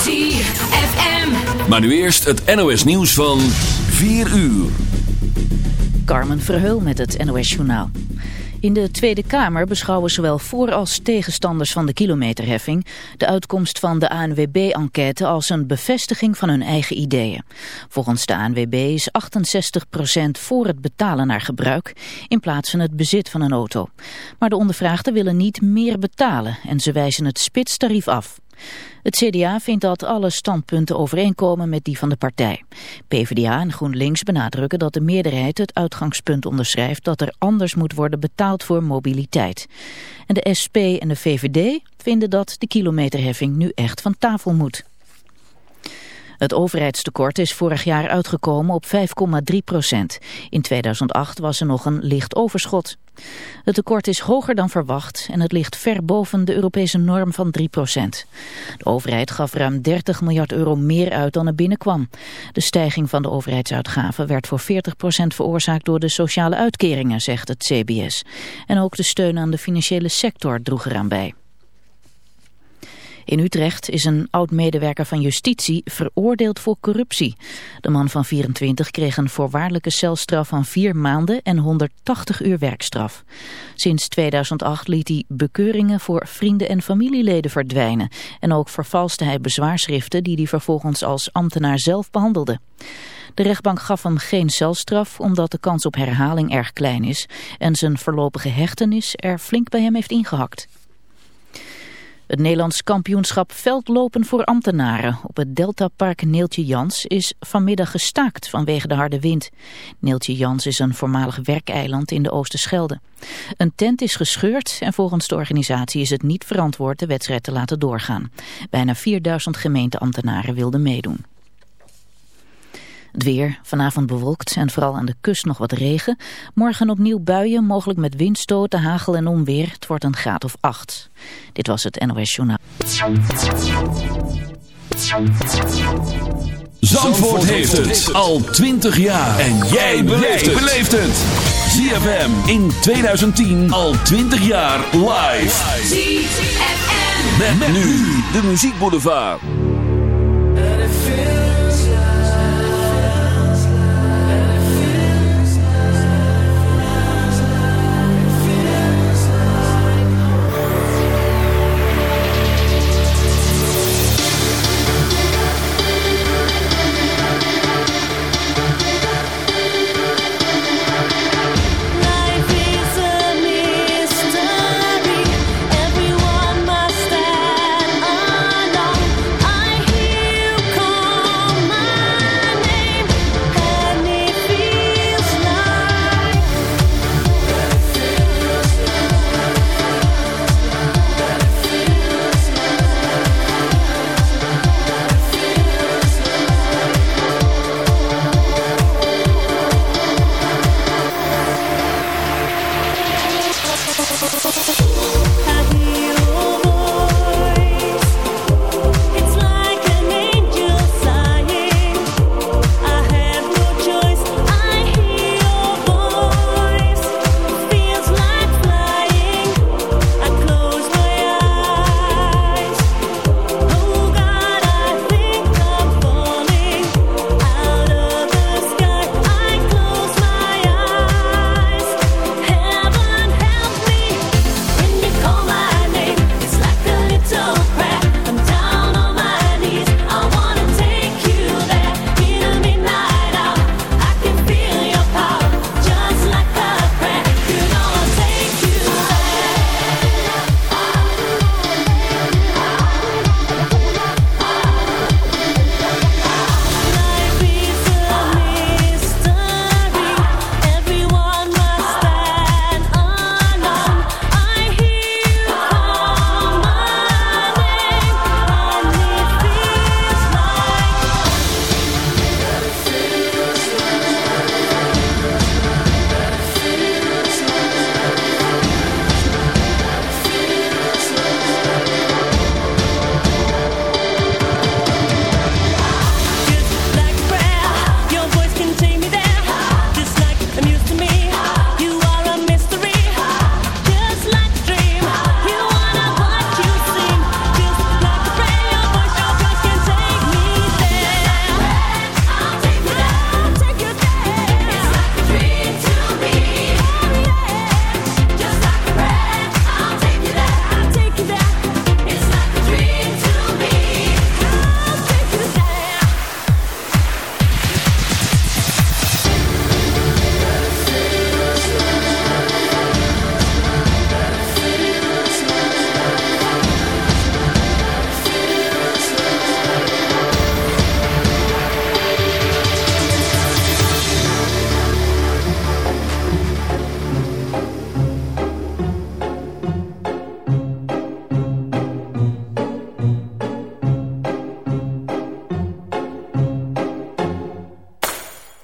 ZFM. Maar nu eerst het NOS nieuws van 4 uur. Carmen Verheul met het NOS Journaal. In de Tweede Kamer beschouwen zowel voor- als tegenstanders van de kilometerheffing de uitkomst van de ANWB-enquête als een bevestiging van hun eigen ideeën. Volgens de ANWB is 68% voor het betalen naar gebruik in plaats van het bezit van een auto. Maar de ondervraagden willen niet meer betalen en ze wijzen het spitstarief af. Het CDA vindt dat alle standpunten overeenkomen met die van de partij. PvdA en GroenLinks benadrukken dat de meerderheid het uitgangspunt onderschrijft dat er anders moet worden betaald voor mobiliteit. En de SP en de VVD vinden dat de kilometerheffing nu echt van tafel moet. Het overheidstekort is vorig jaar uitgekomen op 5,3 procent. In 2008 was er nog een licht overschot. Het tekort is hoger dan verwacht en het ligt ver boven de Europese norm van 3 procent. De overheid gaf ruim 30 miljard euro meer uit dan er binnenkwam. De stijging van de overheidsuitgaven werd voor 40 procent veroorzaakt door de sociale uitkeringen, zegt het CBS. En ook de steun aan de financiële sector droeg eraan bij. In Utrecht is een oud-medewerker van justitie veroordeeld voor corruptie. De man van 24 kreeg een voorwaardelijke celstraf van 4 maanden en 180 uur werkstraf. Sinds 2008 liet hij bekeuringen voor vrienden en familieleden verdwijnen. En ook vervalste hij bezwaarschriften die hij vervolgens als ambtenaar zelf behandelde. De rechtbank gaf hem geen celstraf omdat de kans op herhaling erg klein is en zijn voorlopige hechtenis er flink bij hem heeft ingehakt. Het Nederlands kampioenschap veldlopen voor ambtenaren op het Deltapark Neeltje Jans is vanmiddag gestaakt vanwege de harde wind. Neeltje Jans is een voormalig werkeiland in de Oosterschelde. Een tent is gescheurd en volgens de organisatie is het niet verantwoord de wedstrijd te laten doorgaan. Bijna 4000 gemeenteambtenaren wilden meedoen. Het weer, vanavond bewolkt en vooral aan de kust nog wat regen. Morgen opnieuw buien, mogelijk met windstoten, hagel en onweer. Het wordt een graad of acht. Dit was het NOS Journaal. Zandvoort heeft het al 20 jaar. En jij beleeft het. ZFM in 2010 al 20 jaar live. ZFM. Met, nu de muziekboulevard.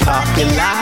popular.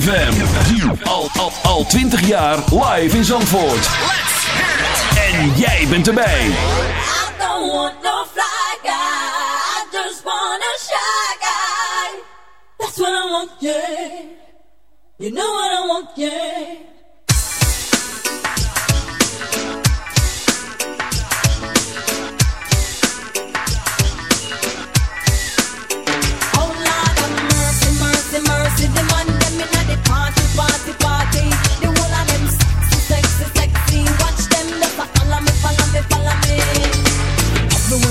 ZFM. Al, al, al 20 jaar live in Zandvoort. En jij bent erbij. I don't want no fly guy. I just want a shy guy. That's what I want, yeah. You know what I want, yeah.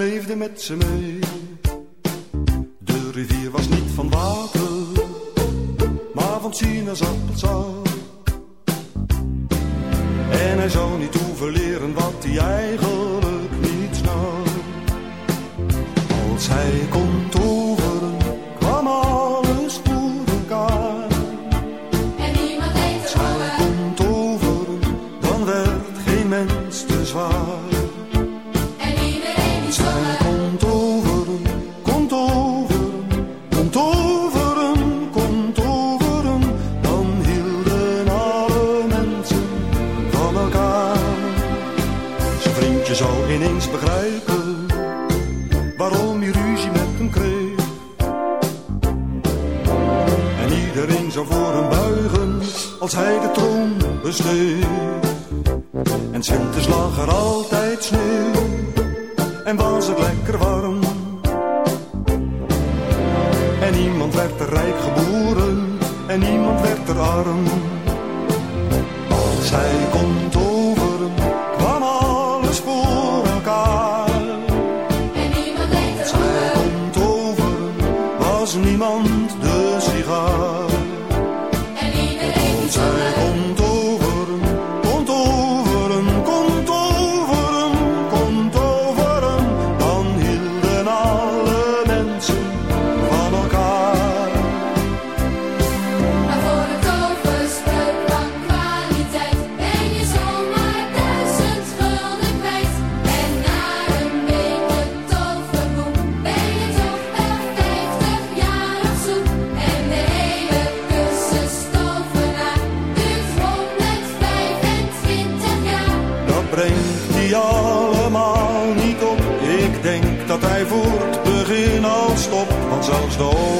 leefde met ze mee. De rivier was niet van water, maar van sinaasappelsap. was niemand de sigaar. though.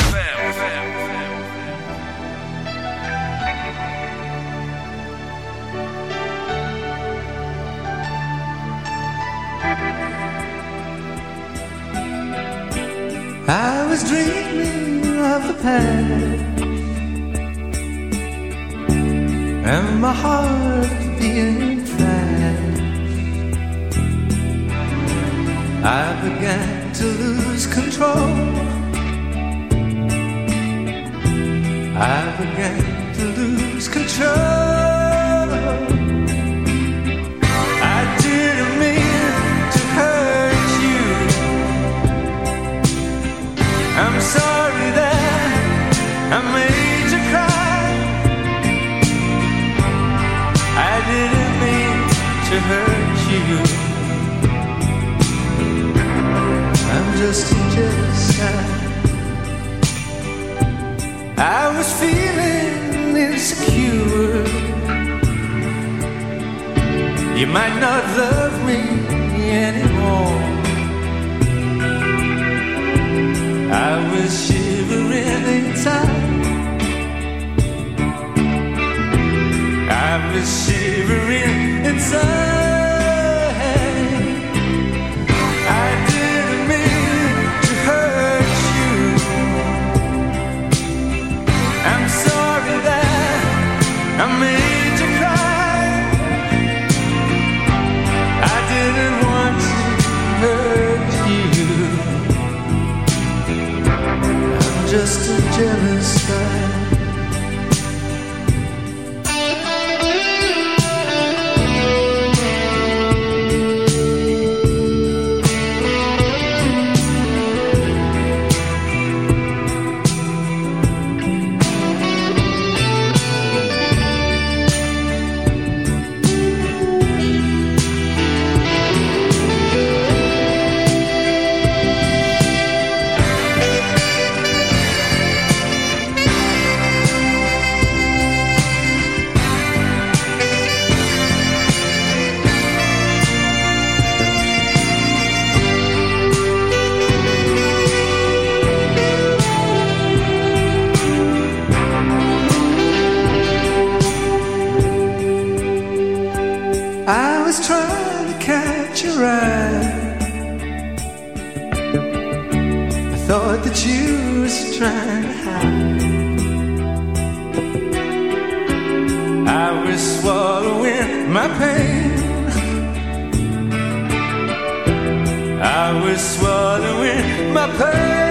past and my heart beating fast. I began to lose control. I began to lose control. another. I was trying to catch your eye. I thought that you was trying to hide. I was swallowing my pain. I was swallowing my pain.